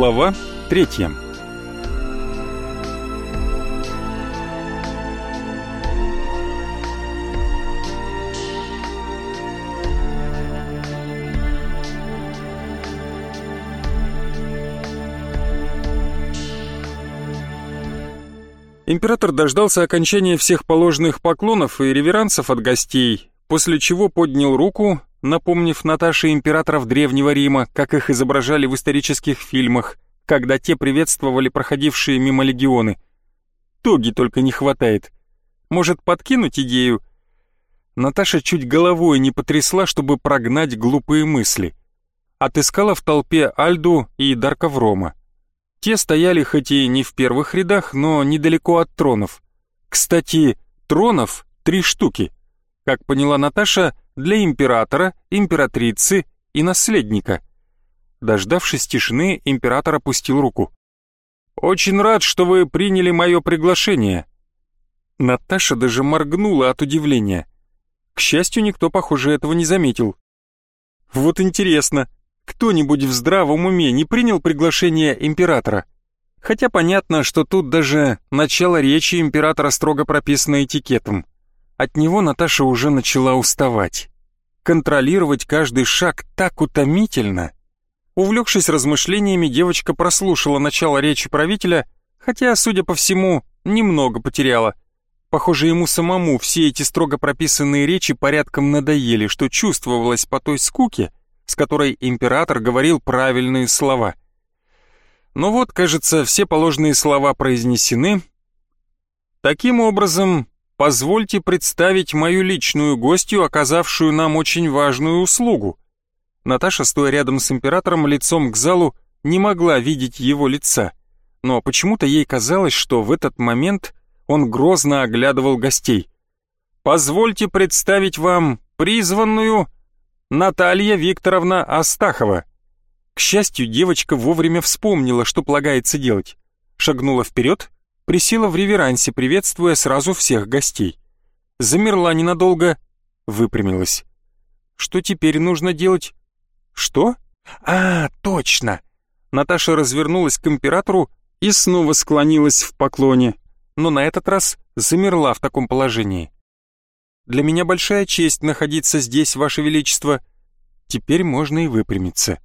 Глава третья. Император дождался окончания всех положенных поклонов и реверансов от гостей, после чего поднял руку, напомнив Наташе императоров Древнего Рима, как их изображали в исторических фильмах, когда те приветствовали проходившие мимо легионы. Тоги только не хватает. Может, подкинуть идею? Наташа чуть головой не потрясла, чтобы прогнать глупые мысли. Отыскала в толпе Альду и Дарковрома. Те стояли хоть и не в первых рядах, но недалеко от тронов. Кстати, тронов три штуки. Как поняла Наташа, для императора, императрицы и наследника. Дождавшись тишины, император опустил руку. «Очень рад, что вы приняли мое приглашение». Наташа даже моргнула от удивления. К счастью, никто, похоже, этого не заметил. «Вот интересно, кто-нибудь в здравом уме не принял приглашение императора? Хотя понятно, что тут даже начало речи императора строго прописано этикетом. От него Наташа уже начала уставать. Контролировать каждый шаг так утомительно. Увлекшись размышлениями, девочка прослушала начало речи правителя, хотя, судя по всему, немного потеряла. Похоже, ему самому все эти строго прописанные речи порядком надоели, что чувствовалось по той скуке, с которой император говорил правильные слова. Но вот, кажется, все положенные слова произнесены. Таким образом, позвольте представить мою личную гостью, оказавшую нам очень важную услугу. Наташа, стоя рядом с императором лицом к залу, не могла видеть его лица, но почему-то ей казалось, что в этот момент он грозно оглядывал гостей. «Позвольте представить вам призванную Наталья Викторовна Астахова». К счастью, девочка вовремя вспомнила, что полагается делать. Шагнула вперед присела в реверансе, приветствуя сразу всех гостей. Замерла ненадолго, выпрямилась. Что теперь нужно делать? Что? А, точно! Наташа развернулась к императору и снова склонилась в поклоне, но на этот раз замерла в таком положении. «Для меня большая честь находиться здесь, Ваше Величество. Теперь можно и выпрямиться».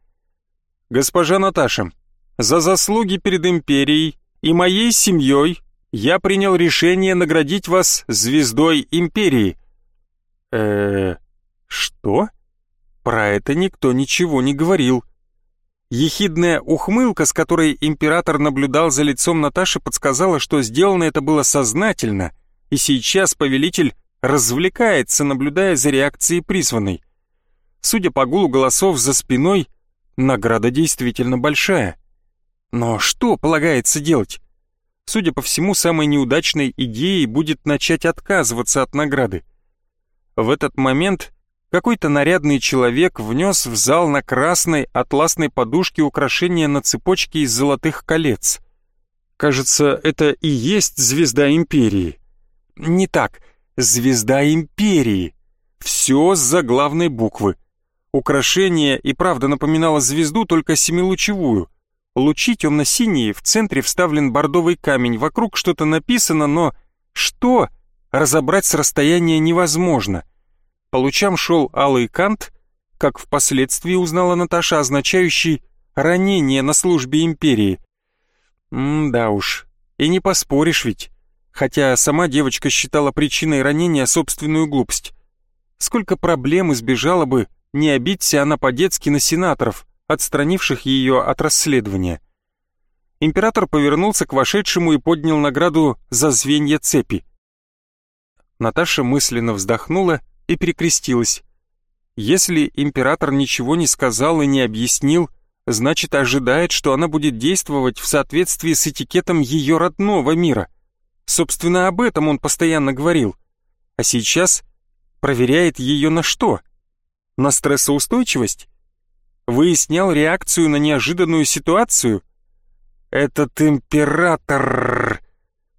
«Госпожа Наташа, за заслуги перед империей и моей семьей я принял решение наградить вас звездой империи». э что? Про это никто ничего не говорил. Ехидная ухмылка, с которой император наблюдал за лицом Наташи, подсказала, что сделано это было сознательно, и сейчас повелитель развлекается, наблюдая за реакцией призванной. Судя по гулу голосов за спиной, награда действительно большая. Но что полагается делать? Судя по всему, самой неудачной идеей будет начать отказываться от награды. В этот момент какой-то нарядный человек внес в зал на красной атласной подушке украшения на цепочке из золотых колец. Кажется, это и есть звезда Империи. Не так, звезда Империи. Все с заглавной буквы. Украшение и правда напоминало звезду, только семилучевую. Лучи темно-синие, в центре вставлен бордовый камень, вокруг что-то написано, но что разобрать с расстояния невозможно. По лучам шел алый кант, как впоследствии узнала Наташа, означающий ранение на службе империи. М-да уж, и не поспоришь ведь. Хотя сама девочка считала причиной ранения собственную глупость. Сколько проблем избежала бы, не обидься она по-детски на сенаторов, отстранивших ее от расследования. Император повернулся к вошедшему и поднял награду за звенья цепи. Наташа мысленно вздохнула и перекрестилась. Если император ничего не сказал и не объяснил, значит ожидает, что она будет действовать в соответствии с этикетом ее родного мира. Собственно, об этом он постоянно говорил. А сейчас проверяет ее на что? На стрессоустойчивость? Выяснял реакцию на неожиданную ситуацию? Этот император...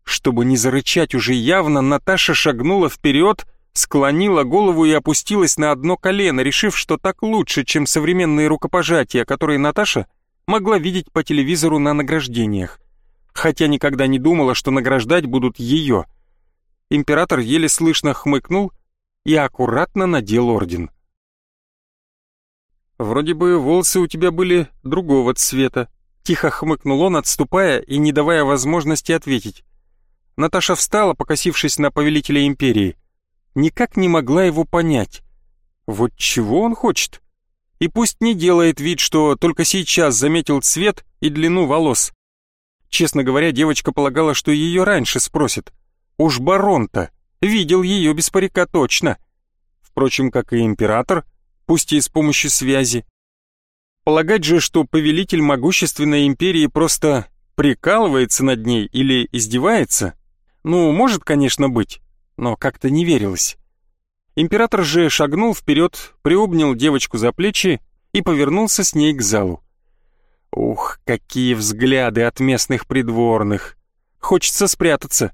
Чтобы не зарычать уже явно, Наташа шагнула вперед, склонила голову и опустилась на одно колено, решив, что так лучше, чем современные рукопожатия, которые Наташа могла видеть по телевизору на награждениях, хотя никогда не думала, что награждать будут ее. Император еле слышно хмыкнул и аккуратно надел орден. «Вроде бы волосы у тебя были другого цвета», — тихо хмыкнул он, отступая и не давая возможности ответить. Наташа встала, покосившись на повелителя империи. Никак не могла его понять. Вот чего он хочет? И пусть не делает вид, что только сейчас заметил цвет и длину волос. Честно говоря, девочка полагала, что ее раньше спросят. Уж барон-то, видел ее без парика точно. Впрочем, как и император, пусть и с помощью связи. Полагать же, что повелитель могущественной империи просто прикалывается над ней или издевается, ну, может, конечно, быть, но как-то не верилось. Император же шагнул вперед, приобнял девочку за плечи и повернулся с ней к залу. Ух, какие взгляды от местных придворных! Хочется спрятаться.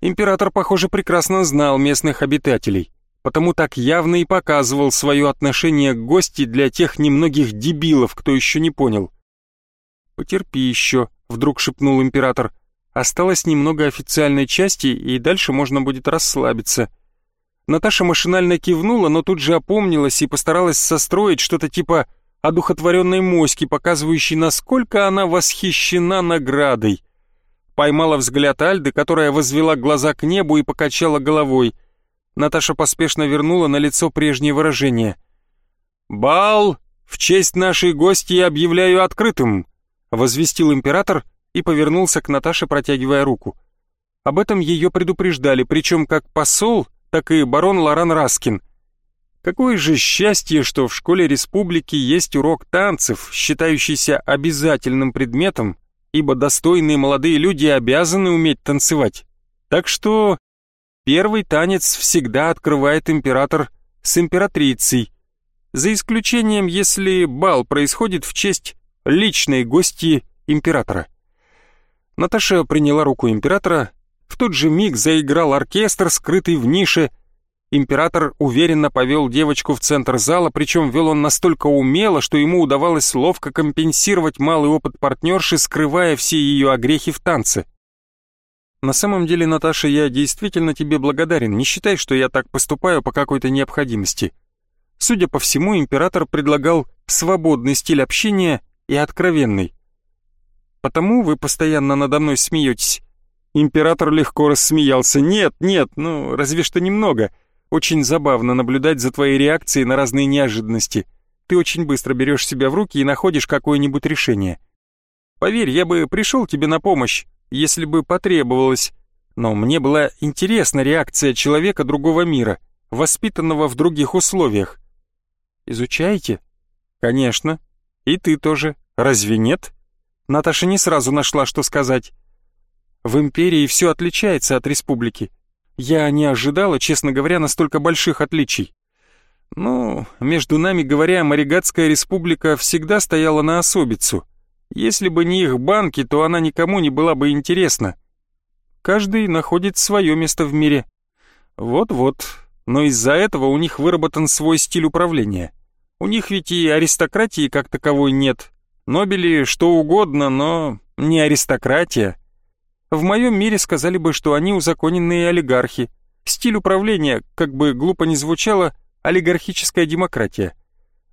Император, похоже, прекрасно знал местных обитателей, потому так явно и показывал свое отношение к гости для тех немногих дебилов, кто еще не понял. «Потерпи еще», — вдруг шепнул император. «Осталось немного официальной части, и дальше можно будет расслабиться». Наташа машинально кивнула, но тут же опомнилась и постаралась состроить что-то типа одухотворенной моськи, показывающей, насколько она восхищена наградой. Поймала взгляд Альды, которая возвела глаза к небу и покачала головой. Наташа поспешно вернула на лицо прежнее выражение. «Бал в честь нашей гости объявляю открытым», — возвестил император и повернулся к Наташе, протягивая руку. Об этом ее предупреждали, причем как посол — так и барон Лоран Раскин. Какое же счастье, что в школе республики есть урок танцев, считающийся обязательным предметом, ибо достойные молодые люди обязаны уметь танцевать. Так что первый танец всегда открывает император с императрицей, за исключением, если бал происходит в честь личной гости императора. Наташа приняла руку императора, в тот же миг заиграл оркестр, скрытый в нише. Император уверенно повел девочку в центр зала, причем вел он настолько умело, что ему удавалось ловко компенсировать малый опыт партнерши, скрывая все ее огрехи в танце. «На самом деле, Наташа, я действительно тебе благодарен. Не считай, что я так поступаю по какой-то необходимости». Судя по всему, император предлагал свободный стиль общения и откровенный. «Потому вы постоянно надо мной смеетесь. Император легко рассмеялся. «Нет, нет, ну, разве что немного. Очень забавно наблюдать за твоей реакцией на разные неожиданности. Ты очень быстро берешь себя в руки и находишь какое-нибудь решение. Поверь, я бы пришел тебе на помощь, если бы потребовалось. Но мне была интересна реакция человека другого мира, воспитанного в других условиях. Изучаете? Конечно. И ты тоже. Разве нет? Наташа не сразу нашла, что сказать. В империи все отличается от республики. Я не ожидала, честно говоря, настолько больших отличий. Ну, между нами говоря, Маригатская республика всегда стояла на особицу. Если бы не их банки, то она никому не была бы интересна. Каждый находит свое место в мире. Вот-вот, но из-за этого у них выработан свой стиль управления. У них ведь и аристократии как таковой нет. Нобели что угодно, но не аристократия. В моем мире сказали бы, что они узаконенные олигархи. Стиль управления, как бы глупо ни звучало, олигархическая демократия.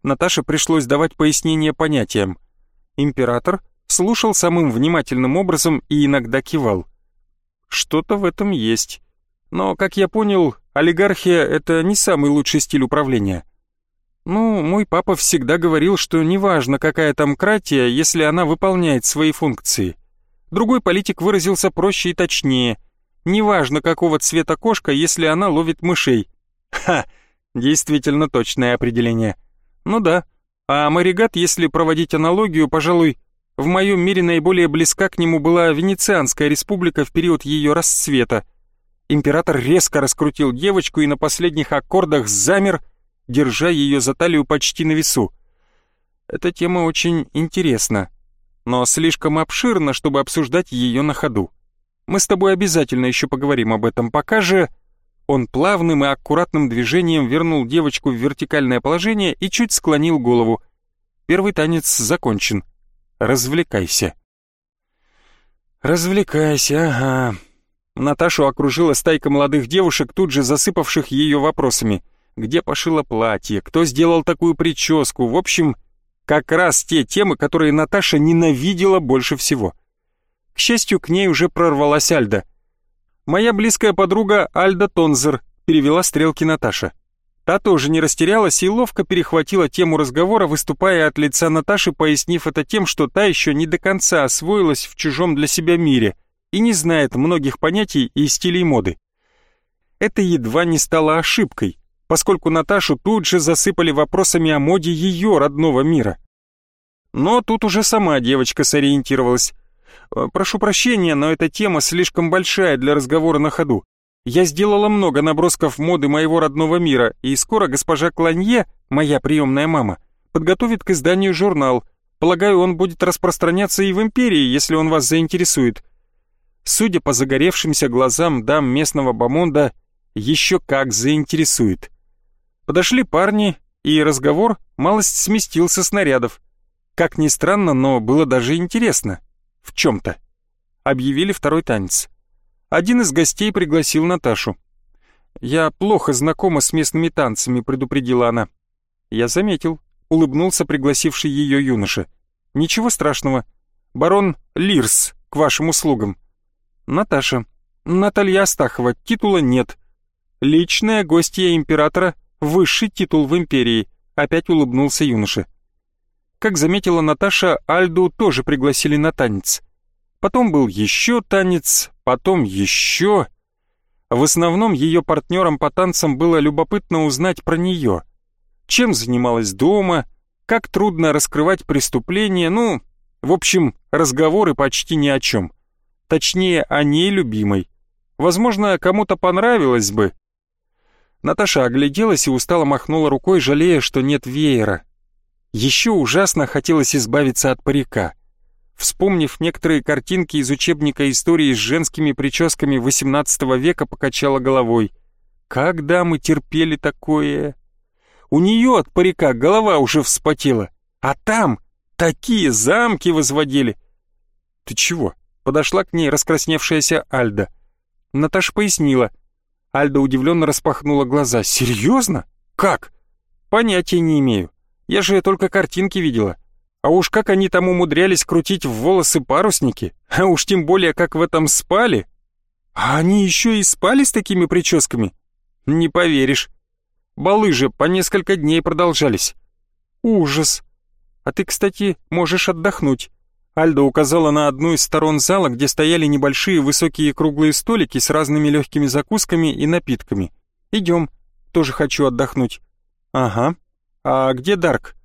Наташе пришлось давать пояснение понятиям. Император слушал самым внимательным образом и иногда кивал. Что-то в этом есть. Но, как я понял, олигархия — это не самый лучший стиль управления. Ну, мой папа всегда говорил, что неважно, какая там кратия, если она выполняет свои функции — Другой политик выразился проще и точнее. Неважно, какого цвета кошка, если она ловит мышей. Ха, действительно точное определение. Ну да, а Маригат, если проводить аналогию, пожалуй, в моем мире наиболее близка к нему была Венецианская республика в период ее расцвета. Император резко раскрутил девочку и на последних аккордах замер, держа ее за талию почти на весу. Эта тема очень интересна но слишком обширно, чтобы обсуждать ее на ходу. Мы с тобой обязательно еще поговорим об этом, пока же...» Он плавным и аккуратным движением вернул девочку в вертикальное положение и чуть склонил голову. Первый танец закончен. развлекайся. Развлекайся, ага. Наташу окружила стайка молодых девушек, тут же засыпавших ее вопросами. Где пошила платье, кто сделал такую прическу, в общем, как раз те темы, которые Наташа ненавидела больше всего. К счастью, к ней уже прорвалась Альда. «Моя близкая подруга Альда Тонзер», — перевела стрелки Наташа. Та тоже не растерялась и ловко перехватила тему разговора, выступая от лица Наташи, пояснив это тем, что та еще не до конца освоилась в чужом для себя мире и не знает многих понятий и стилей моды. Это едва не стало ошибкой, поскольку Наташу тут же засыпали вопросами о моде ее родного мира. Но тут уже сама девочка сориентировалась. «Э, «Прошу прощения, но эта тема слишком большая для разговора на ходу. Я сделала много набросков моды моего родного мира, и скоро госпожа Кланье, моя приемная мама, подготовит к изданию журнал. Полагаю, он будет распространяться и в империи, если он вас заинтересует. Судя по загоревшимся глазам дам местного бомонда, еще как заинтересует. Подошли парни, и разговор малость сместился с нарядов. Как ни странно, но было даже интересно. В чем-то. Объявили второй танец. Один из гостей пригласил Наташу. «Я плохо знакома с местными танцами», — предупредила она. «Я заметил», — улыбнулся пригласивший ее юноша. «Ничего страшного. Барон Лирс, к вашим услугам». «Наташа. Наталья Астахова. Титула нет. Личная гостья императора. Высший титул в империи», — опять улыбнулся юноша. Как заметила Наташа, Альду тоже пригласили на танец. Потом был еще танец, потом еще. В основном ее партнерам по танцам было любопытно узнать про нее. Чем занималась дома, как трудно раскрывать преступления, ну, в общем, разговоры почти ни о чем. Точнее, о ней любимой. Возможно, кому-то понравилось бы. Наташа огляделась и устало махнула рукой, жалея, что нет веера. Еще ужасно хотелось избавиться от парика — вспомнив некоторые картинки из учебника истории с женскими прическами XVIII века, покачала головой. Когда мы терпели такое? У нее от парика голова уже вспотела, а там такие замки возводили. Ты чего? Подошла к ней раскрасневшаяся Альда. Наташа пояснила. Альда удивленно распахнула глаза. «Серьезно? Как?» «Понятия не имею. Я же только картинки видела. А уж как они там умудрялись крутить в волосы парусники, а уж тем более как в этом спали. А они еще и спали с такими прическами? Не поверишь. Балы же по несколько дней продолжались. Ужас. А ты, кстати, можешь отдохнуть. Альда указала на одну из сторон зала, где стояли небольшие высокие круглые столики с разными легкими закусками и напитками. Идем, тоже хочу отдохнуть. Ага. А где Дарк?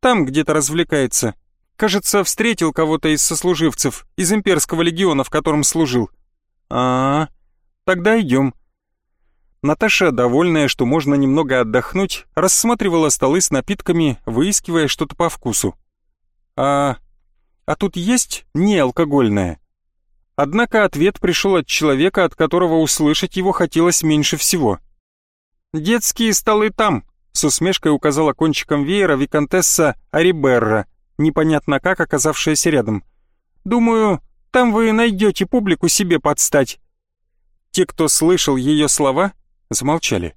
Там где-то развлекается. Кажется, встретил кого-то из сослуживцев, из имперского легиона, в котором служил. А, -а, -а. тогда идем. Наташа, довольная, что можно немного отдохнуть, рассматривала столы с напитками, выискивая что-то по вкусу. А, а тут есть неалкогольное? Однако ответ пришел от человека, от которого услышать его хотелось меньше всего. «Детские столы там», с усмешкой указала кончиком веера виконтесса Ариберра, непонятно как оказавшаяся рядом. «Думаю, там вы найдете публику себе подстать». Те, кто слышал ее слова, замолчали.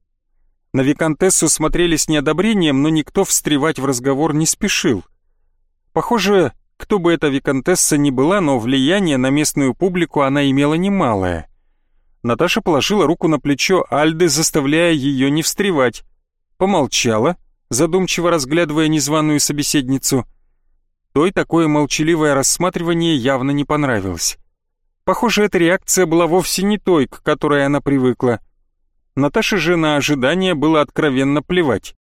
На виконтессу смотрели с неодобрением, но никто встревать в разговор не спешил. Похоже, кто бы эта виконтесса ни была, но влияние на местную публику она имела немалое. Наташа положила руку на плечо Альды, заставляя ее не встревать помолчала, задумчиво разглядывая незваную собеседницу. Той такое молчаливое рассматривание явно не понравилось. Похоже, эта реакция была вовсе не той, к которой она привыкла. Наташе же на ожидание было откровенно плевать.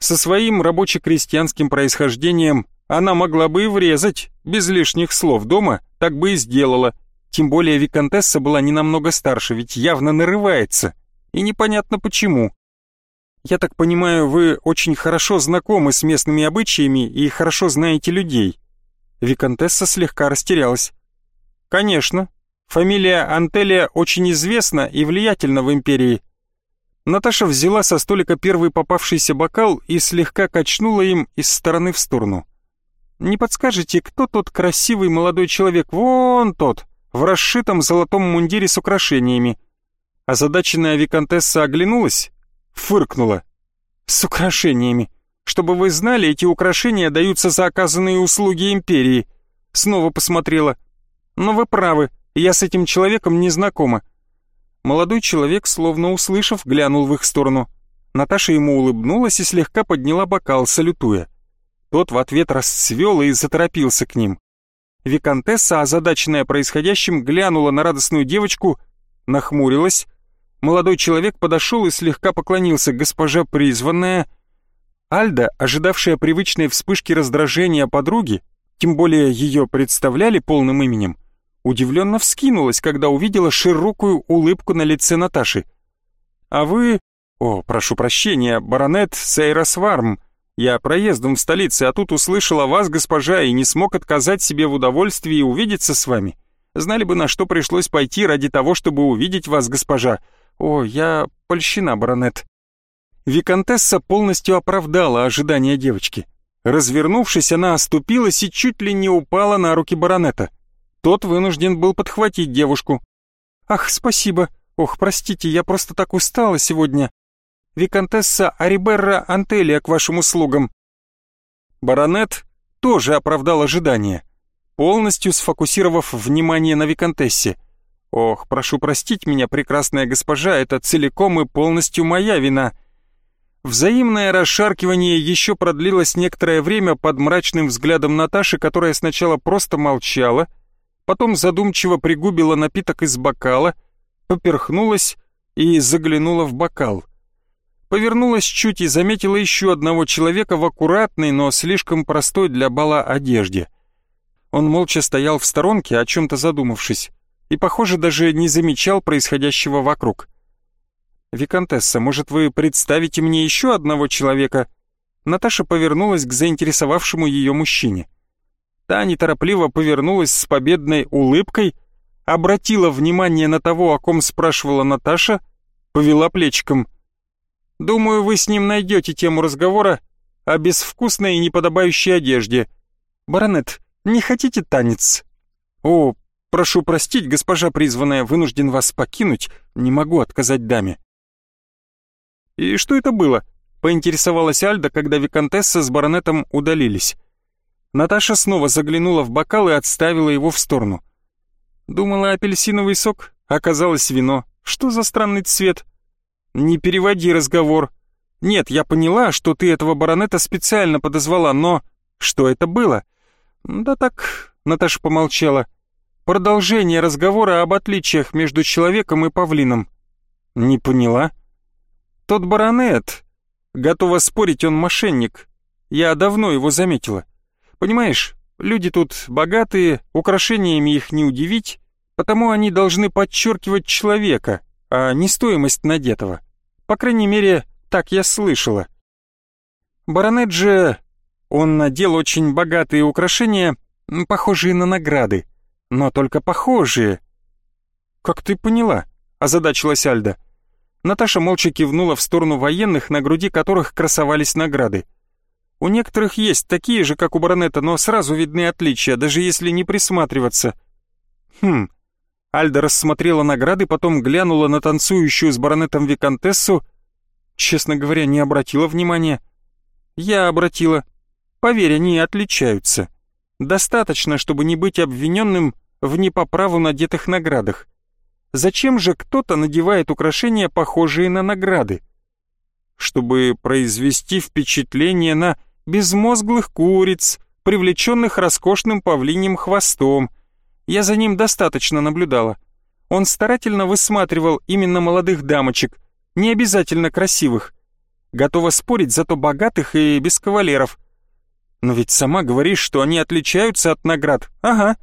Со своим рабоче-крестьянским происхождением она могла бы и врезать, без лишних слов дома, так бы и сделала. Тем более Викантесса была не намного старше, ведь явно нарывается. И непонятно почему. Я так понимаю, вы очень хорошо знакомы с местными обычаями и хорошо знаете людей». Викантесса слегка растерялась. «Конечно. Фамилия Антелия очень известна и влиятельна в империи». Наташа взяла со столика первый попавшийся бокал и слегка качнула им из стороны в сторону. Не подскажете, кто тот красивый молодой человек? Вон тот, в расшитом золотом мундире с украшениями. Озадаченная виконтесса оглянулась, фыркнула. С украшениями. Чтобы вы знали, эти украшения даются за оказанные услуги империи. Снова посмотрела. Но вы правы, я с этим человеком не знакома. Молодой человек, словно услышав, глянул в их сторону. Наташа ему улыбнулась и слегка подняла бокал, салютуя. Тот в ответ расцвел и заторопился к ним. Викантесса, озадаченная происходящим, глянула на радостную девочку, нахмурилась. Молодой человек подошел и слегка поклонился, госпожа призванная. Альда, ожидавшая привычной вспышки раздражения подруги, тем более ее представляли полным именем, удивленно вскинулась, когда увидела широкую улыбку на лице Наташи. «А вы...» «О, прошу прощения, баронет Сейросварм. Я проездом в столице, а тут услышал о вас, госпожа, и не смог отказать себе в удовольствии увидеться с вами. Знали бы, на что пришлось пойти ради того, чтобы увидеть вас, госпожа. О, я польщена, баронет». Викантесса полностью оправдала ожидания девочки. Развернувшись, она оступилась и чуть ли не упала на руки баронета. Тот вынужден был подхватить девушку. «Ах, спасибо. Ох, простите, я просто так устала сегодня. Викантесса Ариберра Антелия к вашим услугам». Баронет тоже оправдал ожидания, полностью сфокусировав внимание на Викантессе. «Ох, прошу простить меня, прекрасная госпожа, это целиком и полностью моя вина». Взаимное расшаркивание еще продлилось некоторое время под мрачным взглядом Наташи, которая сначала просто молчала, потом задумчиво пригубила напиток из бокала, поперхнулась и заглянула в бокал повернулась чуть и заметила еще одного человека в аккуратной, но слишком простой для бала одежде. Он молча стоял в сторонке, о чем-то задумавшись, и, похоже, даже не замечал происходящего вокруг. «Викантесса, может, вы представите мне еще одного человека?» Наташа повернулась к заинтересовавшему ее мужчине. Та неторопливо повернулась с победной улыбкой, обратила внимание на того, о ком спрашивала Наташа, повела плечиком. Думаю, вы с ним найдете тему разговора о безвкусной и неподобающей одежде. Баронет, не хотите танец? О, прошу простить, госпожа призванная, вынужден вас покинуть, не могу отказать даме. И что это было? Поинтересовалась Альда, когда виконтесса с баронетом удалились. Наташа снова заглянула в бокал и отставила его в сторону. Думала апельсиновый сок, оказалось вино. Что за странный цвет? «Не переводи разговор. Нет, я поняла, что ты этого баронета специально подозвала, но... Что это было?» «Да так...» — Наташа помолчала. «Продолжение разговора об отличиях между человеком и павлином». «Не поняла?» «Тот баронет. Готова спорить, он мошенник. Я давно его заметила. Понимаешь, люди тут богатые, украшениями их не удивить, потому они должны подчеркивать человека, а не стоимость надетого. По крайней мере, так я слышала. Баронет же... Он надел очень богатые украшения, похожие на награды, но только похожие. «Как ты поняла?» — озадачилась Альда. Наташа молча кивнула в сторону военных, на груди которых красовались награды. У некоторых есть такие же, как у баронета, но сразу видны отличия, даже если не присматриваться. Хм, Альда рассмотрела награды, потом глянула на танцующую с баронетом виконтессу. Честно говоря, не обратила внимания. Я обратила. Поверь, они отличаются. Достаточно, чтобы не быть обвиненным в не по праву надетых наградах. Зачем же кто-то надевает украшения, похожие на награды? Чтобы произвести впечатление на безмозглых куриц, привлеченных роскошным павлиним хвостом — я за ним достаточно наблюдала. Он старательно высматривал именно молодых дамочек, не обязательно красивых. Готова спорить, зато богатых и без кавалеров. Но ведь сама говоришь, что они отличаются от наград. Ага.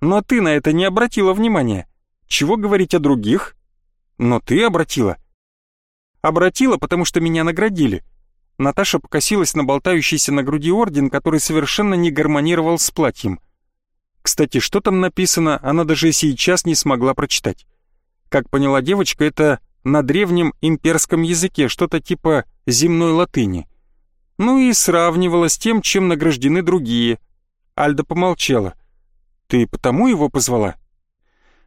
Но ты на это не обратила внимания. Чего говорить о других? Но ты обратила. Обратила, потому что меня наградили. Наташа покосилась на болтающийся на груди орден, который совершенно не гармонировал с платьем. Кстати, что там написано, она даже сейчас не смогла прочитать. Как поняла девочка, это на древнем имперском языке, что-то типа земной латыни. Ну и сравнивала с тем, чем награждены другие. Альда помолчала. «Ты потому его позвала?»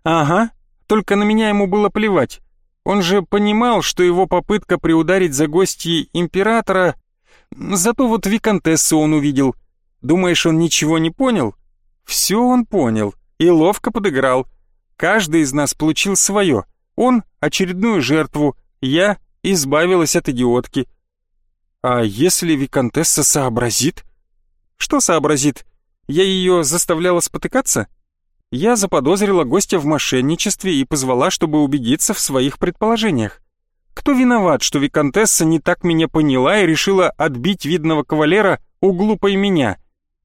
«Ага, только на меня ему было плевать. Он же понимал, что его попытка приударить за гостьей императора... Зато вот виконтессу он увидел. Думаешь, он ничего не понял? Все он понял и ловко подыграл. Каждый из нас получил свое. Он — очередную жертву, я избавилась от идиотки. А если виконтесса сообразит? Что сообразит? Я ее заставляла спотыкаться? Я заподозрила гостя в мошенничестве и позвала, чтобы убедиться в своих предположениях. Кто виноват, что виконтесса не так меня поняла и решила отбить видного кавалера у глупой меня?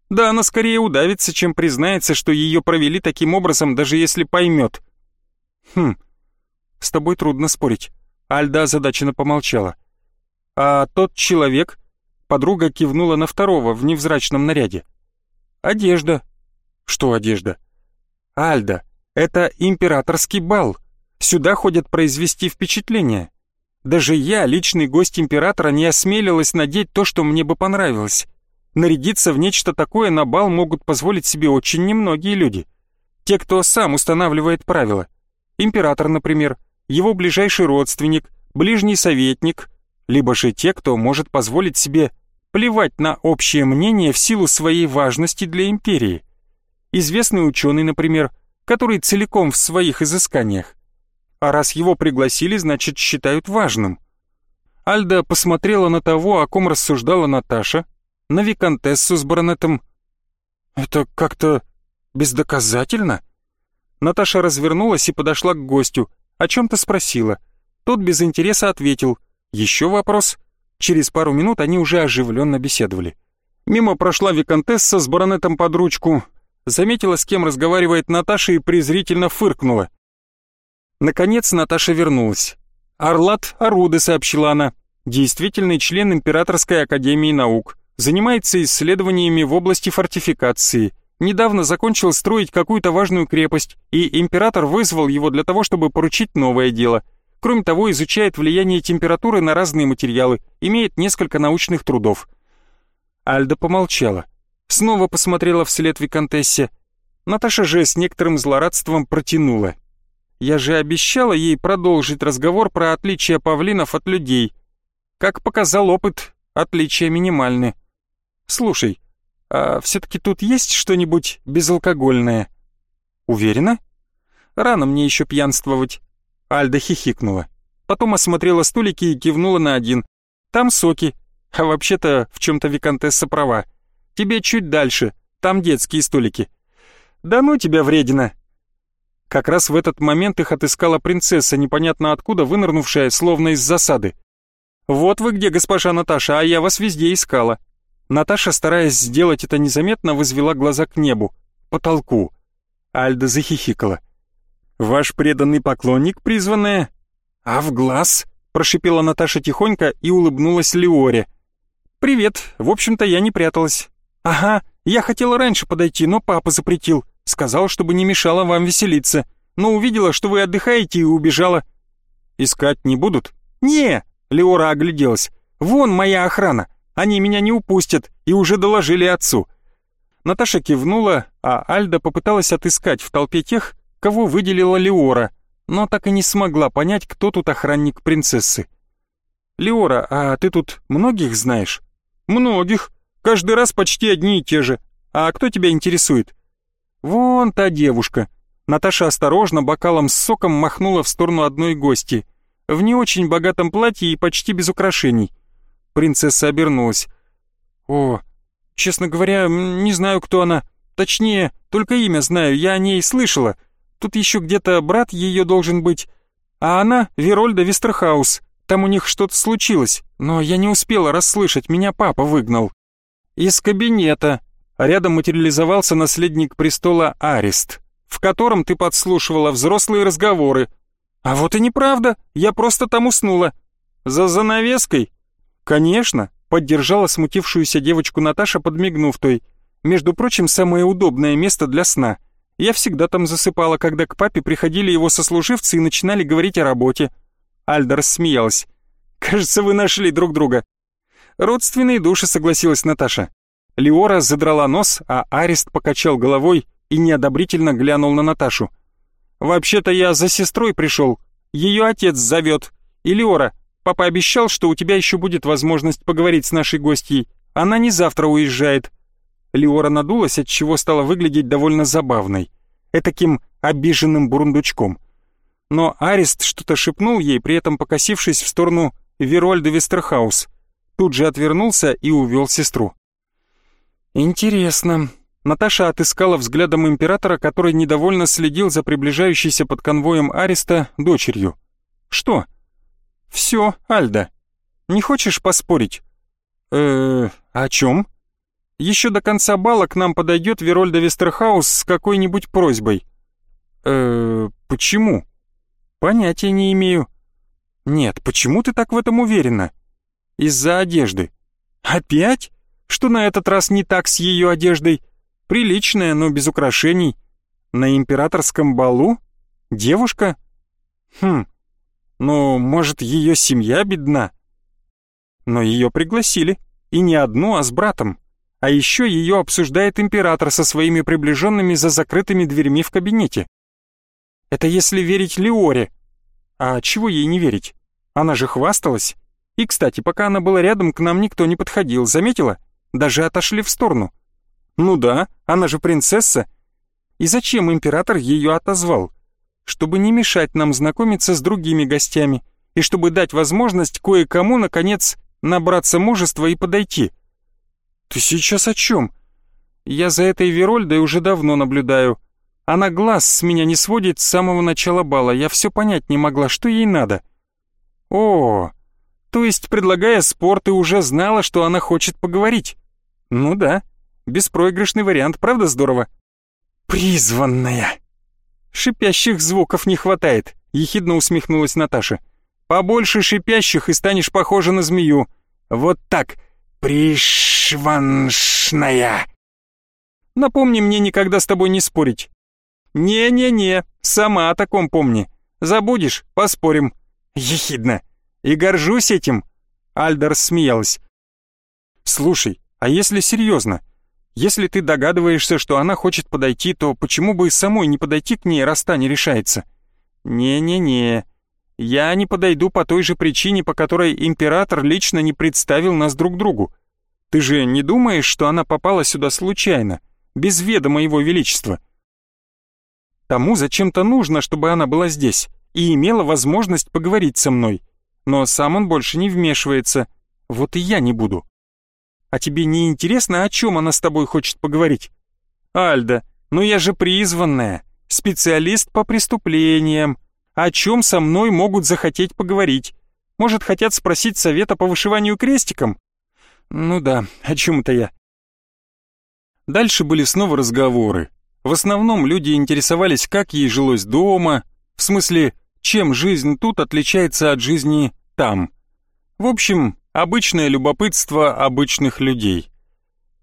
Да она скорее удавится, чем признается, что ее провели таким образом, даже если поймет. Хм, с тобой трудно спорить. Альда озадаченно помолчала. А тот человек... Подруга кивнула на второго в невзрачном наряде. Одежда. Что одежда? Альда, это императорский бал. Сюда ходят произвести впечатление. Даже я, личный гость императора, не осмелилась надеть то, что мне бы понравилось. Нарядиться в нечто такое на бал могут позволить себе очень немногие люди. Те, кто сам устанавливает правила. Император, например, его ближайший родственник, ближний советник, либо же те, кто может позволить себе плевать на общее мнение в силу своей важности для империи. Известный ученый, например, который целиком в своих изысканиях. А раз его пригласили, значит считают важным. Альда посмотрела на того, о ком рассуждала Наташа, на виконтессу с баронетом. «Это как-то бездоказательно?» Наташа развернулась и подошла к гостю, о чем-то спросила. Тот без интереса ответил. «Еще вопрос?» Через пару минут они уже оживленно беседовали. Мимо прошла виконтесса с баронетом под ручку, заметила, с кем разговаривает Наташа и презрительно фыркнула. Наконец Наташа вернулась. «Арлат Аруды», — сообщила она, — «действительный член Императорской Академии Наук занимается исследованиями в области фортификации. Недавно закончил строить какую-то важную крепость, и император вызвал его для того, чтобы поручить новое дело. Кроме того, изучает влияние температуры на разные материалы, имеет несколько научных трудов. Альда помолчала. Снова посмотрела вслед Викантессе. Наташа же с некоторым злорадством протянула. Я же обещала ей продолжить разговор про отличия павлинов от людей. Как показал опыт, отличия минимальны. «Слушай, а все-таки тут есть что-нибудь безалкогольное?» «Уверена?» «Рано мне еще пьянствовать». Альда хихикнула. Потом осмотрела столики и кивнула на один. «Там соки. А вообще-то в чем-то Викантесса права. Тебе чуть дальше, там детские столики». «Да ну тебя, вредина!» Как раз в этот момент их отыскала принцесса, непонятно откуда вынырнувшая, словно из засады. «Вот вы где, госпожа Наташа, а я вас везде искала. Наташа, стараясь сделать это незаметно, возвела глаза к небу, потолку. Альда захихикала. «Ваш преданный поклонник, призванная?» «А в глаз?» — прошипела Наташа тихонько и улыбнулась Леоре. «Привет, в общем-то я не пряталась». «Ага, я хотела раньше подойти, но папа запретил. Сказал, чтобы не мешало вам веселиться. Но увидела, что вы отдыхаете и убежала». «Искать не будут?» «Не!» — Леора огляделась. «Вон моя охрана. Они меня не упустят и уже доложили отцу». Наташа кивнула, а Альда попыталась отыскать в толпе тех, кого выделила Леора, но так и не смогла понять, кто тут охранник принцессы. «Леора, а ты тут многих знаешь?» «Многих. Каждый раз почти одни и те же. А кто тебя интересует?» «Вон та девушка». Наташа осторожно бокалом с соком махнула в сторону одной гости. В не очень богатом платье и почти без украшений. Принцесса обернулась. «О, честно говоря, не знаю, кто она. Точнее, только имя знаю, я о ней слышала. Тут еще где-то брат ее должен быть. А она Верольда Вестерхаус. Там у них что-то случилось, но я не успела расслышать, меня папа выгнал». «Из кабинета». Рядом материализовался наследник престола Арест, в котором ты подслушивала взрослые разговоры. «А вот и неправда, я просто там уснула». «За занавеской?» «Конечно», — поддержала смутившуюся девочку Наташа, подмигнув той. «Между прочим, самое удобное место для сна. Я всегда там засыпала, когда к папе приходили его сослуживцы и начинали говорить о работе». Альда рассмеялась. «Кажется, вы нашли друг друга». «Родственные души», — согласилась Наташа. Леора задрала нос, а Арест покачал головой и неодобрительно глянул на Наташу. «Вообще-то я за сестрой пришел. Ее отец зовет. И Леора, папа обещал, что у тебя еще будет возможность поговорить с нашей гостьей. Она не завтра уезжает». Леора надулась, отчего стала выглядеть довольно забавной. Этаким обиженным бурундучком. Но Арест что-то шепнул ей, при этом покосившись в сторону Верольда Вестерхаус. Тут же отвернулся и увел сестру. «Интересно». Наташа отыскала взглядом императора, который недовольно следил за приближающейся под конвоем Ареста дочерью. «Что?» «Все, Альда. Не хочешь поспорить?» «Э-э, о чем?» «Еще до конца бала к нам подойдет Верольда Вестерхаус с какой-нибудь просьбой». «Э-э, почему?» «Понятия не имею». «Нет, почему ты так в этом уверена?» «Из-за одежды». «Опять? Что на этот раз не так с ее одеждой? Приличная, но без украшений. На императорском балу? Девушка? Хм, ну, может, ее семья бедна?» Но ее пригласили, и не одну, а с братом. А еще ее обсуждает император со своими приближенными за закрытыми дверьми в кабинете. Это если верить Леоре. А чего ей не верить? Она же хвасталась. И, кстати, пока она была рядом, к нам никто не подходил, заметила? Даже отошли в сторону. Ну да, она же принцесса. И зачем император ее отозвал? Чтобы не мешать нам знакомиться с другими гостями и чтобы дать возможность кое-кому, наконец, набраться мужества и подойти. Ты сейчас о чем? Я за этой Верольдой уже давно наблюдаю. Она глаз с меня не сводит с самого начала бала, я все понять не могла, что ей надо. О, то есть, предлагая спор, ты уже знала, что она хочет поговорить? Ну да, беспроигрышный вариант, правда здорово? Призванная. Шипящих звуков не хватает, ехидно усмехнулась Наташа. Побольше шипящих и станешь похожа на змею. Вот так. Пришваншная. Напомни мне никогда с тобой не спорить. «Не-не-не, сама о таком помни. Забудешь, поспорим». Ехидно. «И горжусь этим». Альда рассмеялась. «Слушай, а если серьезно? Если ты догадываешься, что она хочет подойти, то почему бы и самой не подойти к ней, раз та не решается?» «Не-не-не, я не подойду по той же причине, по которой император лично не представил нас друг другу. Ты же не думаешь, что она попала сюда случайно, без ведома его величества?» Тому зачем-то нужно, чтобы она была здесь и имела возможность поговорить со мной. Но сам он больше не вмешивается. Вот и я не буду. А тебе не интересно, о чем она с тобой хочет поговорить? Альда, ну я же призванная, специалист по преступлениям. О чем со мной могут захотеть поговорить? Может, хотят спросить совета по вышиванию крестиком? Ну да, о чем это я? Дальше были снова разговоры. В основном люди интересовались, как ей жилось дома, в смысле, чем жизнь тут отличается от жизни там. В общем, обычное любопытство обычных людей.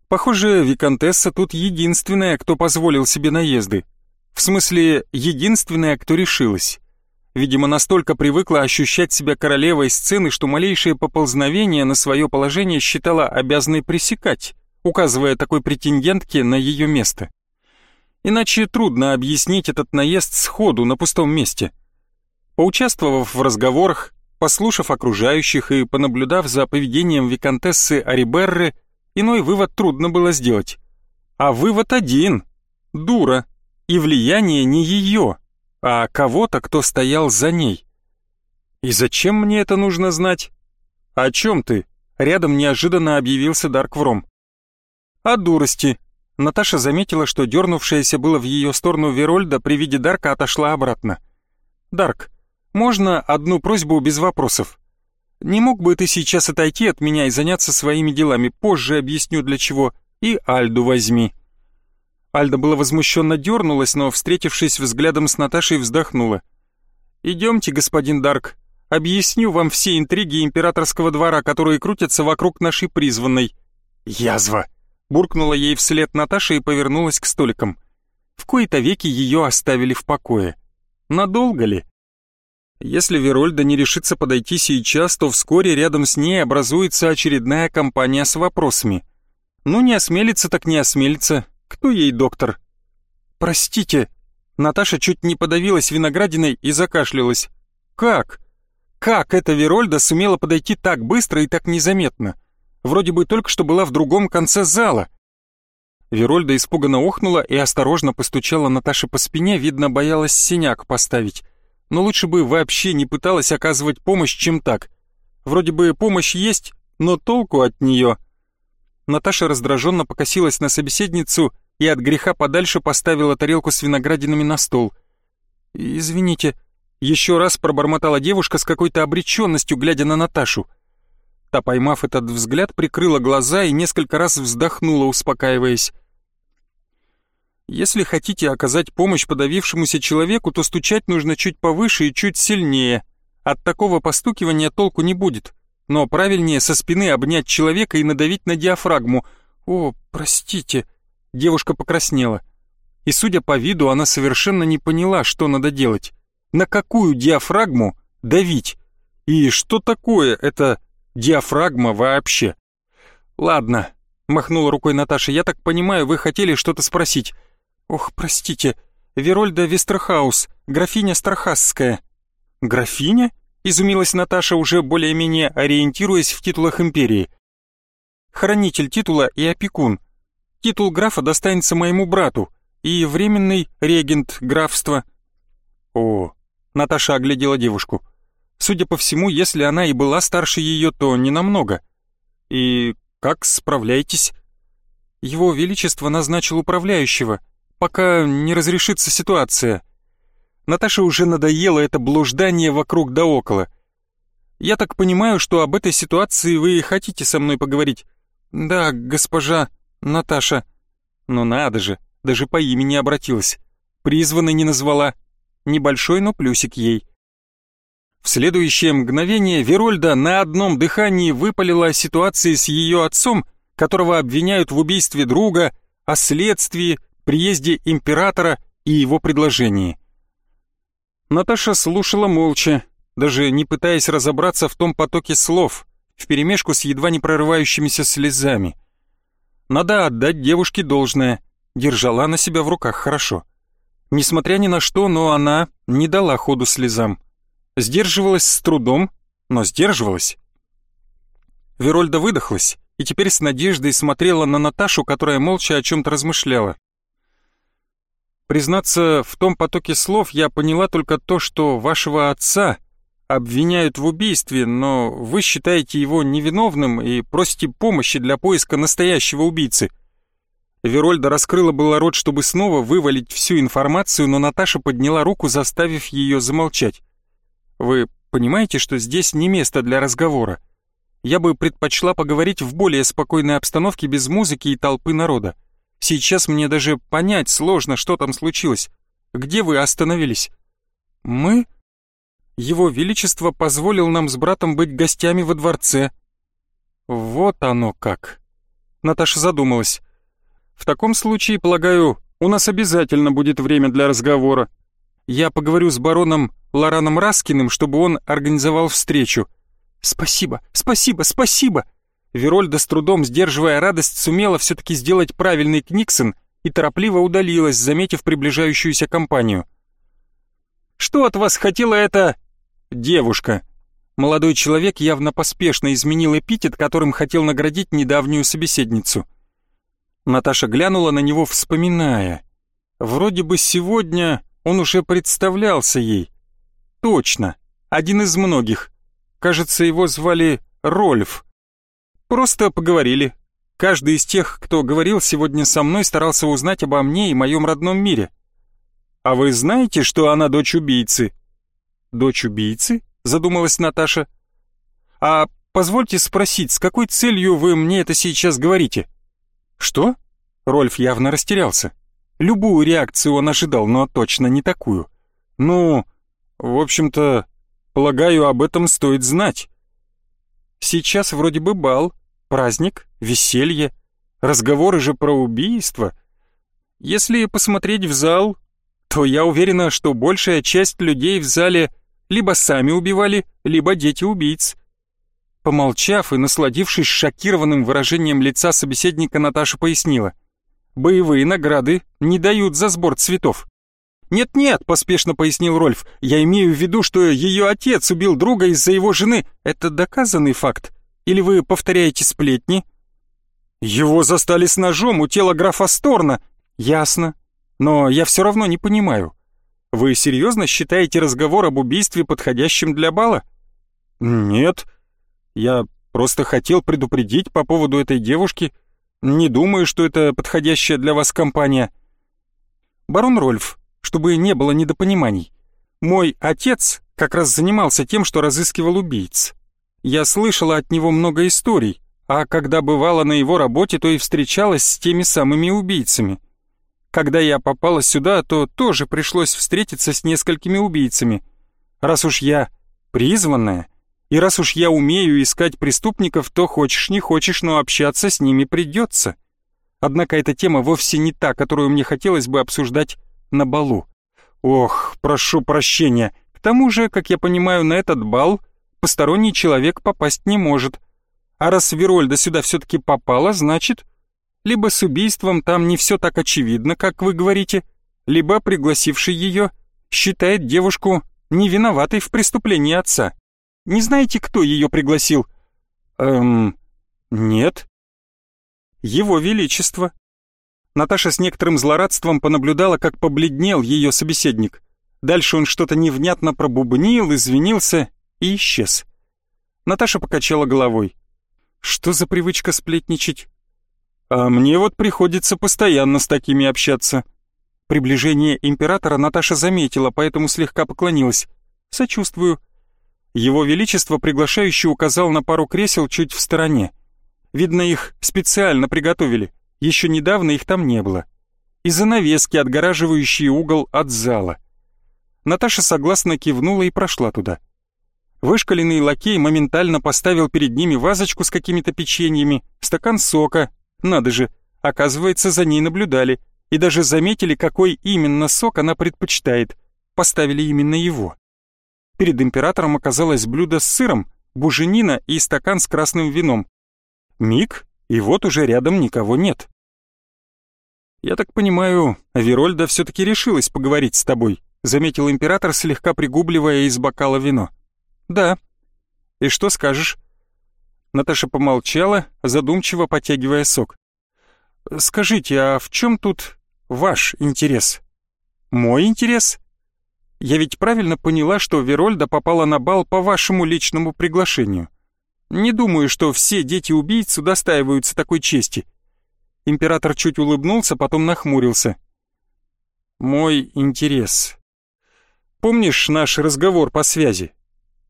Похоже, Викантесса тут единственная, кто позволил себе наезды. В смысле, единственная, кто решилась. Видимо, настолько привыкла ощущать себя королевой сцены, что малейшее поползновение на свое положение считала обязанной пресекать, указывая такой претендентке на ее место. Иначе трудно объяснить этот наезд сходу на пустом месте. Поучаствовав в разговорах, послушав окружающих и понаблюдав за поведением виконтессы Ариберры, иной вывод трудно было сделать. А вывод один — дура, и влияние не ее, а кого-то, кто стоял за ней. И зачем мне это нужно знать? О чем ты? Рядом неожиданно объявился Дарквром. О дурости, Наташа заметила, что дернувшаяся было в ее сторону Верольда при виде Дарка отошла обратно. «Дарк, можно одну просьбу без вопросов? Не мог бы ты сейчас отойти от меня и заняться своими делами, позже объясню для чего, и Альду возьми». Альда была возмущенно дернулась, но, встретившись взглядом с Наташей, вздохнула. «Идемте, господин Дарк, объясню вам все интриги императорского двора, которые крутятся вокруг нашей призванной». «Язва!» буркнула ей вслед Наташа и повернулась к столикам. В кои-то веки ее оставили в покое. Надолго ли? Если Верольда не решится подойти сейчас, то вскоре рядом с ней образуется очередная компания с вопросами. Ну, не осмелится так не осмелится. Кто ей доктор? Простите. Наташа чуть не подавилась виноградиной и закашлялась. Как? Как эта Верольда сумела подойти так быстро и так незаметно? Вроде бы только что была в другом конце зала. Верольда испуганно охнула и осторожно постучала Наташе по спине, видно, боялась синяк поставить. Но лучше бы вообще не пыталась оказывать помощь, чем так. Вроде бы помощь есть, но толку от нее. Наташа раздраженно покосилась на собеседницу и от греха подальше поставила тарелку с виноградинами на стол. «Извините», — еще раз пробормотала девушка с какой-то обреченностью, глядя на Наташу. Та, поймав этот взгляд, прикрыла глаза и несколько раз вздохнула, успокаиваясь. Если хотите оказать помощь подавившемуся человеку, то стучать нужно чуть повыше и чуть сильнее. От такого постукивания толку не будет. Но правильнее со спины обнять человека и надавить на диафрагму. О, простите. Девушка покраснела. И судя по виду, она совершенно не поняла, что надо делать. На какую диафрагму давить? И что такое это диафрагма вообще. Ладно, махнула рукой Наташа, я так понимаю, вы хотели что-то спросить. Ох, простите, Верольда Вестерхаус, графиня Стархасская. Графиня? Изумилась Наташа, уже более-менее ориентируясь в титулах империи. Хранитель титула и опекун. Титул графа достанется моему брату и временный регент графства. О, Наташа оглядела девушку. Судя по всему, если она и была старше ее, то не намного. И как справляетесь? Его Величество назначил управляющего, пока не разрешится ситуация. Наташе уже надоело это блуждание вокруг да около. Я так понимаю, что об этой ситуации вы хотите со мной поговорить? Да, госпожа Наташа. Ну надо же, даже по имени обратилась. Призванной не назвала. Небольшой, но плюсик ей. В следующее мгновение Верольда на одном дыхании выпалила о ситуации с ее отцом, которого обвиняют в убийстве друга, о следствии, приезде императора и его предложении. Наташа слушала молча, даже не пытаясь разобраться в том потоке слов, вперемешку с едва не прорывающимися слезами. Надо отдать девушке должное, держала она себя в руках хорошо. Несмотря ни на что, но она не дала ходу слезам. Сдерживалась с трудом, но сдерживалась. Верольда выдохлась и теперь с надеждой смотрела на Наташу, которая молча о чем-то размышляла. Признаться, в том потоке слов я поняла только то, что вашего отца обвиняют в убийстве, но вы считаете его невиновным и просите помощи для поиска настоящего убийцы. Верольда раскрыла было рот, чтобы снова вывалить всю информацию, но Наташа подняла руку, заставив ее замолчать. Вы понимаете, что здесь не место для разговора? Я бы предпочла поговорить в более спокойной обстановке без музыки и толпы народа. Сейчас мне даже понять сложно, что там случилось. Где вы остановились? Мы? Его Величество позволил нам с братом быть гостями во дворце. Вот оно как. Наташа задумалась. В таком случае, полагаю, у нас обязательно будет время для разговора. Я поговорю с бароном Лораном Раскиным, чтобы он организовал встречу. Спасибо, спасибо, спасибо. Верольда с трудом сдерживая радость сумела все-таки сделать правильный книксон и торопливо удалилась, заметив приближающуюся компанию. «Что от вас хотела эта... девушка?» Молодой человек явно поспешно изменил эпитет, которым хотел наградить недавнюю собеседницу. Наташа глянула на него, вспоминая. Вроде бы сегодня он уже представлялся ей. Точно, один из многих. Кажется, его звали Рольф. Просто поговорили. Каждый из тех, кто говорил сегодня со мной, старался узнать обо мне и моем родном мире. А вы знаете, что она дочь убийцы? Дочь убийцы? Задумалась Наташа. А позвольте спросить, с какой целью вы мне это сейчас говорите? Что? Рольф явно растерялся. Любую реакцию он ожидал, но точно не такую. Ну, в общем-то, полагаю, об этом стоит знать. Сейчас вроде бы бал, праздник, веселье, разговоры же про убийство. Если посмотреть в зал, то я уверена, что большая часть людей в зале либо сами убивали, либо дети убийц. Помолчав и насладившись шокированным выражением лица собеседника, Наташа пояснила. «Боевые награды не дают за сбор цветов». «Нет-нет», — поспешно пояснил Рольф, «я имею в виду, что ее отец убил друга из-за его жены. Это доказанный факт. Или вы повторяете сплетни?» «Его застали с ножом у тела графа Сторна». «Ясно. Но я все равно не понимаю. Вы серьезно считаете разговор об убийстве подходящим для бала?» «Нет. Я просто хотел предупредить по поводу этой девушки. Не думаю, что это подходящая для вас компания». «Барон Рольф, чтобы не было недопониманий. Мой отец как раз занимался тем, что разыскивал убийц. Я слышала от него много историй, а когда бывала на его работе, то и встречалась с теми самыми убийцами. Когда я попала сюда, то тоже пришлось встретиться с несколькими убийцами. Раз уж я призванная, и раз уж я умею искать преступников, то хочешь не хочешь, но общаться с ними придется. Однако эта тема вовсе не та, которую мне хотелось бы обсуждать на балу. Ох, прошу прощения. К тому же, как я понимаю, на этот бал посторонний человек попасть не может. А раз Верольда сюда все-таки попала, значит, либо с убийством там не все так очевидно, как вы говорите, либо пригласивший ее считает девушку невиноватой в преступлении отца. Не знаете, кто ее пригласил? Эм, нет. Его Величество. Наташа с некоторым злорадством понаблюдала, как побледнел ее собеседник. Дальше он что-то невнятно пробубнил, извинился и исчез. Наташа покачала головой. Что за привычка сплетничать? А мне вот приходится постоянно с такими общаться. Приближение императора Наташа заметила, поэтому слегка поклонилась. Сочувствую. Его Величество приглашающий указал на пару кресел чуть в стороне. Видно, их специально приготовили. Еще недавно их там не было. И занавески, отгораживающие угол от зала. Наташа согласно кивнула и прошла туда. Вышкаленный лакей моментально поставил перед ними вазочку с какими-то печеньями, стакан сока. Надо же, оказывается, за ней наблюдали. И даже заметили, какой именно сок она предпочитает. Поставили именно его. Перед императором оказалось блюдо с сыром, буженина и стакан с красным вином. Миг, и вот уже рядом никого нет. «Я так понимаю, Верольда все-таки решилась поговорить с тобой», заметил император, слегка пригубливая из бокала вино. «Да». «И что скажешь?» Наташа помолчала, задумчиво потягивая сок. «Скажите, а в чем тут ваш интерес?» «Мой интерес?» «Я ведь правильно поняла, что Верольда попала на бал по вашему личному приглашению. Не думаю, что все дети убийц удостаиваются такой чести. Император чуть улыбнулся, потом нахмурился. «Мой интерес. Помнишь наш разговор по связи?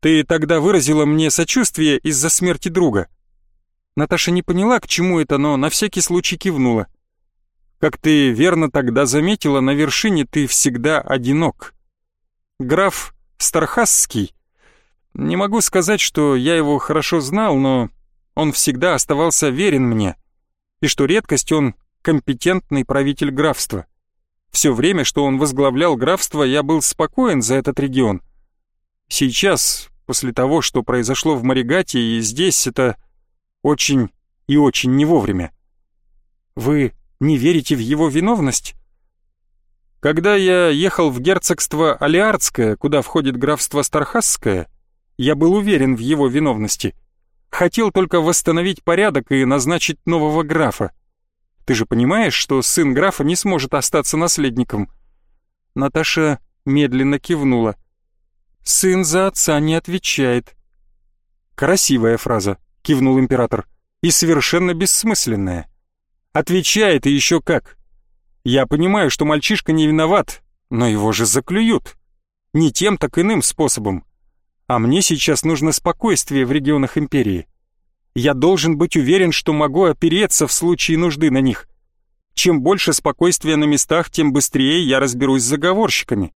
Ты тогда выразила мне сочувствие из-за смерти друга». Наташа не поняла, к чему это, но на всякий случай кивнула. «Как ты верно тогда заметила, на вершине ты всегда одинок. Граф Стархасский. Не могу сказать, что я его хорошо знал, но он всегда оставался верен мне и что редкость он компетентный правитель графства. Все время, что он возглавлял графство, я был спокоен за этот регион. Сейчас, после того, что произошло в Маригате и здесь, это очень и очень не вовремя. Вы не верите в его виновность? Когда я ехал в герцогство Алиардское, куда входит графство Стархасское, я был уверен в его виновности. Хотел только восстановить порядок и назначить нового графа. Ты же понимаешь, что сын графа не сможет остаться наследником?» Наташа медленно кивнула. «Сын за отца не отвечает». «Красивая фраза», — кивнул император, — «и совершенно бессмысленная. Отвечает и еще как. Я понимаю, что мальчишка не виноват, но его же заклюют. Не тем, так иным способом. А мне сейчас нужно спокойствие в регионах империи. Я должен быть уверен, что могу опереться в случае нужды на них. Чем больше спокойствия на местах, тем быстрее я разберусь с заговорщиками.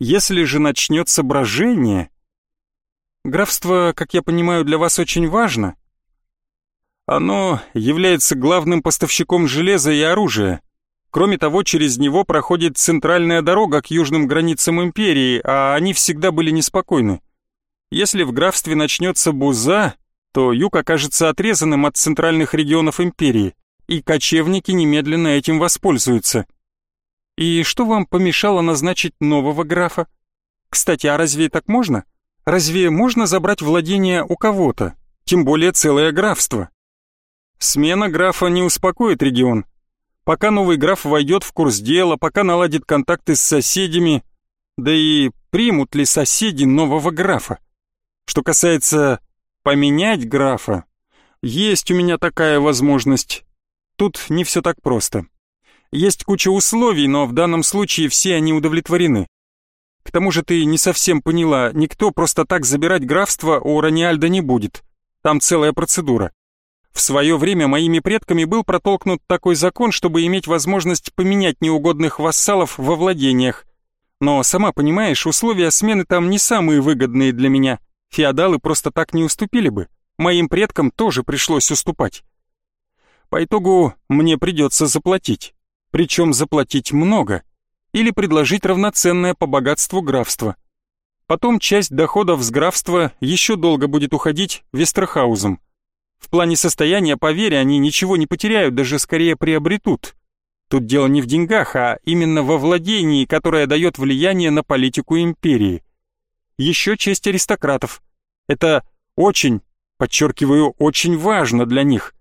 Если же начнется брожение... Графство, как я понимаю, для вас очень важно. Оно является главным поставщиком железа и оружия. Кроме того, через него проходит центральная дорога к южным границам империи, а они всегда были неспокойны. Если в графстве начнется буза, то юг окажется отрезанным от центральных регионов империи, и кочевники немедленно этим воспользуются. И что вам помешало назначить нового графа? Кстати, а разве так можно? Разве можно забрать владение у кого-то, тем более целое графство? Смена графа не успокоит регион. Пока новый граф войдет в курс дела, пока наладит контакты с соседями, да и примут ли соседи нового графа? Что касается поменять графа, есть у меня такая возможность. Тут не все так просто. Есть куча условий, но в данном случае все они удовлетворены. К тому же ты не совсем поняла, никто просто так забирать графство у Раниальда не будет. Там целая процедура. В свое время моими предками был протолкнут такой закон, чтобы иметь возможность поменять неугодных вассалов во владениях. Но, сама понимаешь, условия смены там не самые выгодные для меня. Феодалы просто так не уступили бы. Моим предкам тоже пришлось уступать. По итогу мне придется заплатить. Причем заплатить много или предложить равноценное по богатству графство. Потом часть доходов с графства еще долго будет уходить Вестерхаузом. В плане состояния, поверь, они ничего не потеряют, даже скорее приобретут. Тут дело не в деньгах, а именно во владении, которое дает влияние на политику империи. Еще честь аристократов. Это очень, подчеркиваю, очень важно для них.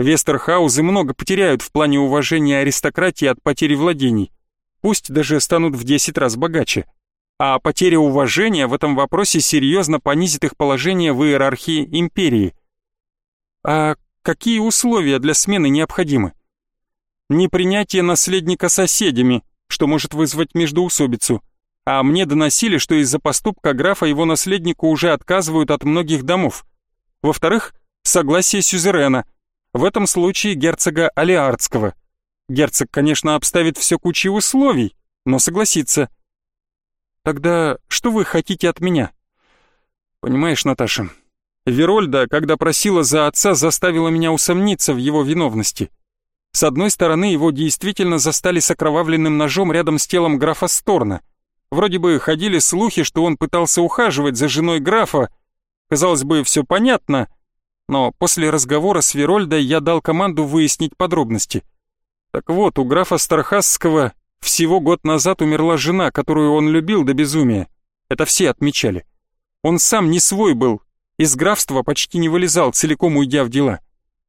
Вестерхаузы много потеряют в плане уважения аристократии от потери владений пусть даже станут в 10 раз богаче. А потеря уважения в этом вопросе серьезно понизит их положение в иерархии империи. А какие условия для смены необходимы? Непринятие наследника соседями, что может вызвать междоусобицу. А мне доносили, что из-за поступка графа его наследнику уже отказывают от многих домов. Во-вторых, согласие сюзерена, в этом случае герцога Алиардского – Герцог, конечно, обставит все кучей условий, но согласится. Тогда что вы хотите от меня? Понимаешь, Наташа, Верольда, когда просила за отца, заставила меня усомниться в его виновности. С одной стороны, его действительно застали с окровавленным ножом рядом с телом графа Сторна. Вроде бы ходили слухи, что он пытался ухаживать за женой графа. Казалось бы, все понятно, но после разговора с Верольдой я дал команду выяснить подробности — так вот, у графа Стархасского всего год назад умерла жена, которую он любил до безумия. Это все отмечали. Он сам не свой был, из графства почти не вылезал, целиком уйдя в дела.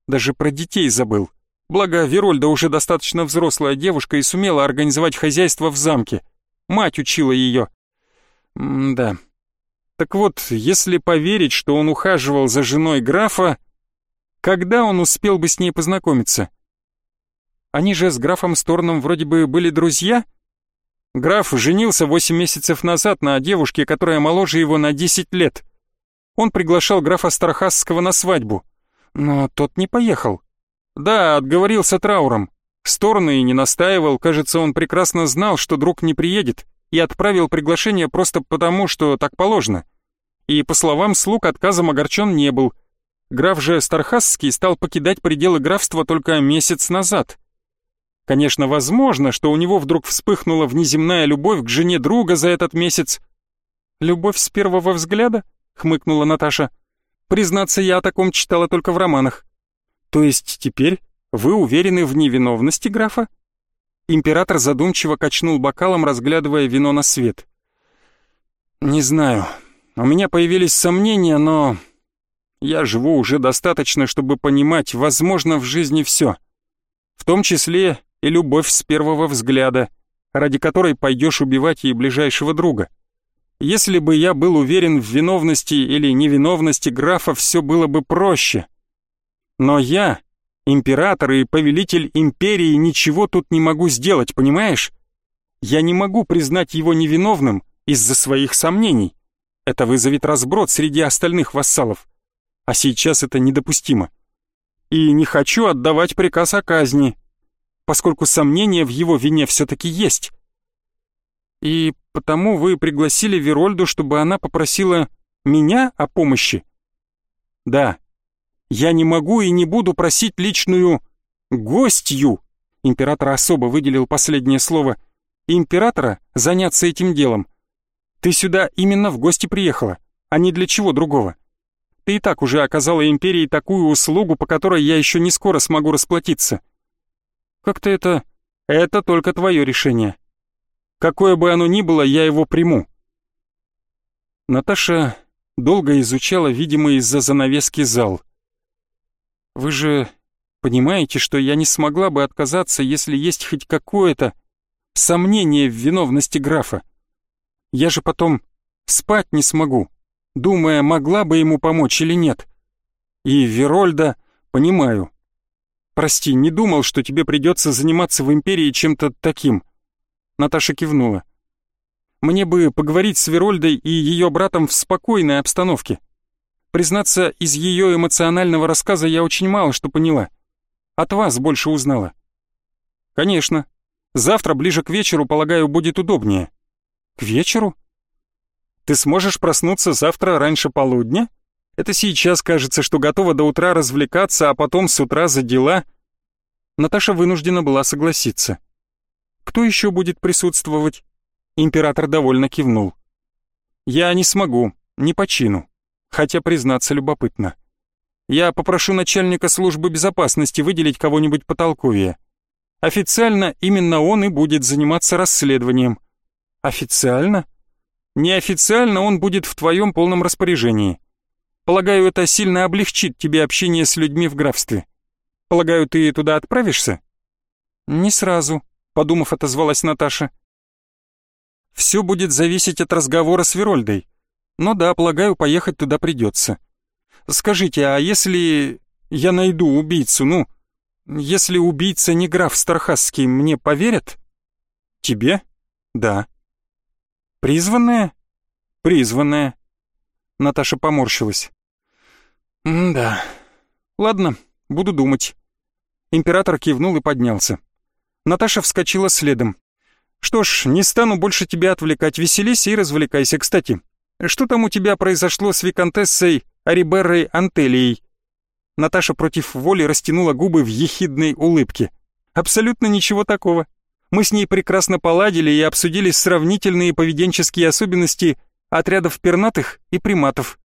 Даже про детей забыл. Благо, Верольда уже достаточно взрослая девушка и сумела организовать хозяйство в замке. Мать учила ее. М да. Так вот, если поверить, что он ухаживал за женой графа, когда он успел бы с ней познакомиться? Они же с графом Сторном вроде бы были друзья? Граф женился восемь месяцев назад на девушке, которая моложе его на десять лет. Он приглашал графа Стархасского на свадьбу, но тот не поехал. Да, отговорился трауром. Сторн и не настаивал, кажется, он прекрасно знал, что друг не приедет, и отправил приглашение просто потому, что так положено. И, по словам слуг, отказом огорчен не был. Граф же Стархасский стал покидать пределы графства только месяц назад. Конечно, возможно, что у него вдруг вспыхнула внеземная любовь к жене друга за этот месяц. «Любовь с первого взгляда?» — хмыкнула Наташа. «Признаться, я о таком читала только в романах». «То есть теперь вы уверены в невиновности графа?» Император задумчиво качнул бокалом, разглядывая вино на свет. «Не знаю. У меня появились сомнения, но... Я живу уже достаточно, чтобы понимать, возможно, в жизни все. В том числе и любовь с первого взгляда, ради которой пойдешь убивать ей ближайшего друга. Если бы я был уверен в виновности или невиновности графа, все было бы проще. Но я, император и повелитель империи, ничего тут не могу сделать, понимаешь? Я не могу признать его невиновным из-за своих сомнений. Это вызовет разброд среди остальных вассалов. А сейчас это недопустимо. И не хочу отдавать приказ о казни, поскольку сомнения в его вине все-таки есть. И потому вы пригласили Верольду, чтобы она попросила меня о помощи? Да. Я не могу и не буду просить личную гостью. Император особо выделил последнее слово. Императора заняться этим делом. Ты сюда именно в гости приехала, а не для чего другого. ты и так уже оказала империи такую услугу, по которой я еще не скоро смогу расплатиться. Как-то это... Это только твое решение. Какое бы оно ни было, я его приму. Наташа долго изучала видимый из-за занавески зал. Вы же понимаете, что я не смогла бы отказаться, если есть хоть какое-то сомнение в виновности графа. Я же потом спать не смогу, думая, могла бы ему помочь или нет. И Верольда, понимаю. Прости, не думал, что тебе придется заниматься в Империи чем-то таким. Наташа кивнула. Мне бы поговорить с Верольдой и ее братом в спокойной обстановке. Признаться, из ее эмоционального рассказа я очень мало что поняла. От вас больше узнала. Конечно. Завтра ближе к вечеру, полагаю, будет удобнее. К вечеру? Ты сможешь проснуться завтра раньше полудня? Это сейчас кажется, что готова до утра развлекаться, а потом с утра за дела. Наташа вынуждена была согласиться. Кто еще будет присутствовать? Император довольно кивнул. Я не смогу, не почину. Хотя, признаться, любопытно. Я попрошу начальника службы безопасности выделить кого-нибудь потолковее. Официально именно он и будет заниматься расследованием. Официально? Неофициально он будет в твоем полном распоряжении. Полагаю, это сильно облегчит тебе общение с людьми в графстве. Полагаю, ты туда отправишься? Не сразу, подумав, отозвалась Наташа. Все будет зависеть от разговора с Верольдой. Но да, полагаю, поехать туда придется. Скажите, а если я найду убийцу, ну, если убийца не граф Стархасский, мне поверят? Тебе? Да. Призванная? Призванная. Наташа поморщилась. «Да. Ладно, буду думать». Император кивнул и поднялся. Наташа вскочила следом. «Что ж, не стану больше тебя отвлекать, веселись и развлекайся. Кстати, что там у тебя произошло с виконтессой Ариберрой Антелией?» Наташа против воли растянула губы в ехидной улыбке. «Абсолютно ничего такого. Мы с ней прекрасно поладили и обсудили сравнительные поведенческие особенности отрядов пернатых и приматов».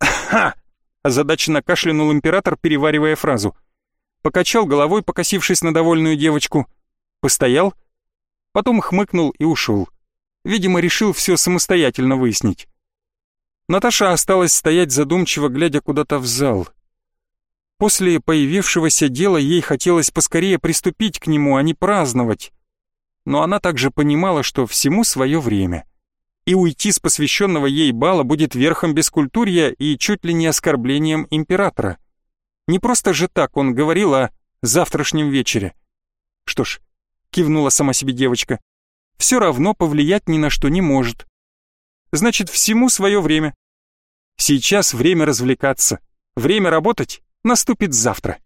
«Ха!» – озадаченно кашлянул император, переваривая фразу. Покачал головой, покосившись на довольную девочку. Постоял, потом хмыкнул и ушел. Видимо, решил все самостоятельно выяснить. Наташа осталась стоять задумчиво, глядя куда-то в зал. После появившегося дела ей хотелось поскорее приступить к нему, а не праздновать. Но она также понимала, что всему свое время. И уйти с посвященного ей бала будет верхом бескультурья и чуть ли не оскорблением императора. Не просто же так он говорил о завтрашнем вечере. Что ж, кивнула сама себе девочка, все равно повлиять ни на что не может. Значит, всему свое время. Сейчас время развлекаться, время работать наступит завтра.